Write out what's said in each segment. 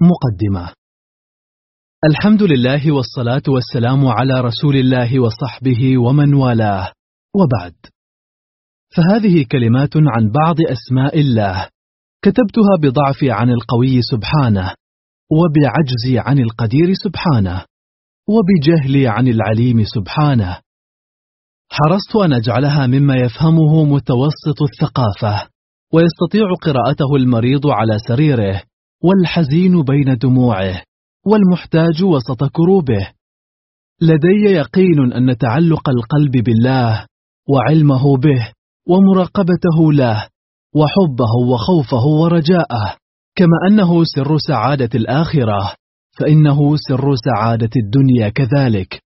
مقدمة. الحمد لله والصلاة والسلام على رسول الله وصحبه ومن والاه. وبعد. فهذه كلمات عن بعض أسماء الله. كتبتها بضعفي عن القوي سبحانه. وبعجزي عن القدير سبحانه. وبجهلي عن العليم سبحانه. حرصت أن أجعلها مما يفهمه متوسط الثقافة. ويستطيع قراءته المريض على سريره. والحزين بين دموعه والمحتاج وسط كروبه. لدي يقين أن تعلق القلب بالله وعلمه به ومراقبته له وحبه وخوفه ورجاءه. كما أنه سر سعادة الآخرة فإنه سر سعادة الدنيا كذلك.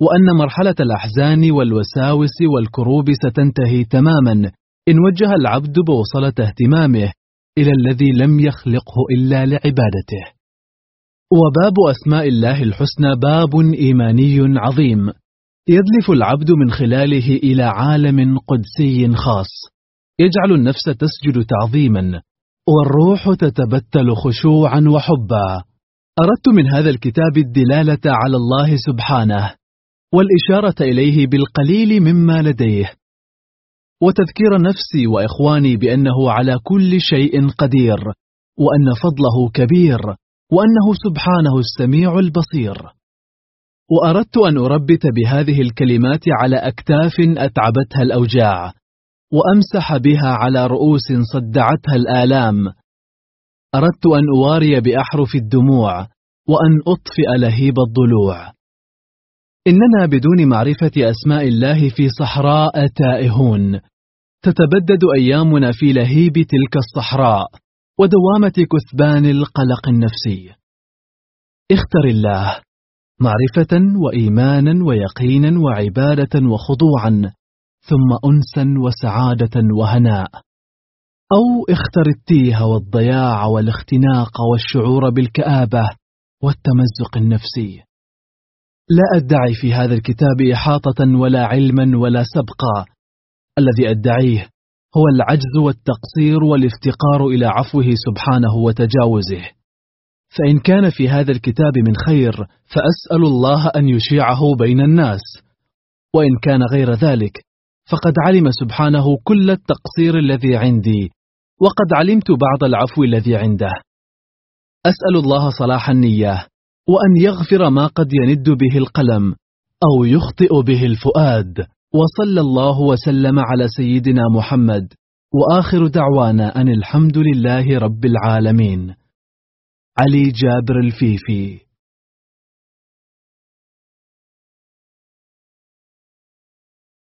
وأن مرحلة الأحزان والوساوس والكروب ستنتهي تماما إن وجه العبد بوصلة اهتمامه. إلى الذي لم يخلقه إلا لعبادته. وباب أسماء الله الحسنى باب إيماني عظيم. يدلف العبد من خلاله إلى عالم قدسي خاص. يجعل النفس تسجد تعظيما. والروح تتبتل خشوعا وحبا. أردت من هذا الكتاب الدلالة على الله سبحانه. والإشارة إليه بالقليل مما لديه. وتذكير نفسي وإخواني بأنه على كل شيء قدير وأن فضله كبير وأنه سبحانه السميع البصير. وأردت أن أربت بهذه الكلمات على أكتاف أتعبتها الأوجاع وأمسح بها على رؤوس صدعتها الآلام. أردت أن أواري بأحرف الدموع وأن أطفئ لهيب الضلوع. إننا بدون معرفة أسماء الله في صحراء تائهون. تتبدد أيامنا في لهيب تلك الصحراء ودوامة كثبان القلق النفسي. اختر الله معرفة وإيمانا ويقينا وعبادة وخضوعا ثم أنسا وسعادة وهناء. أو اختر التيه والضياع والاختناق والشعور بالكآبة والتمزق النفسي. لا أدعي في هذا الكتاب إحاطة ولا علما ولا سبقا الذي أدعيه هو العجز والتقصير والافتقار إلى عفوه سبحانه وتجاوزه. فإن كان في هذا الكتاب من خير فأسأل الله أن يشيعه بين الناس. وإن كان غير ذلك فقد علم سبحانه كل التقصير الذي عندي وقد علمت بعض العفو الذي عنده. أسأل الله صلاح النية وأن يغفر ما قد يند به القلم أو يخطئ به الفؤاد. وصلى الله وسلم على سيدنا محمد. وآخر دعوانا أن الحمد لله رب العالمين. علي جابر الفيفي.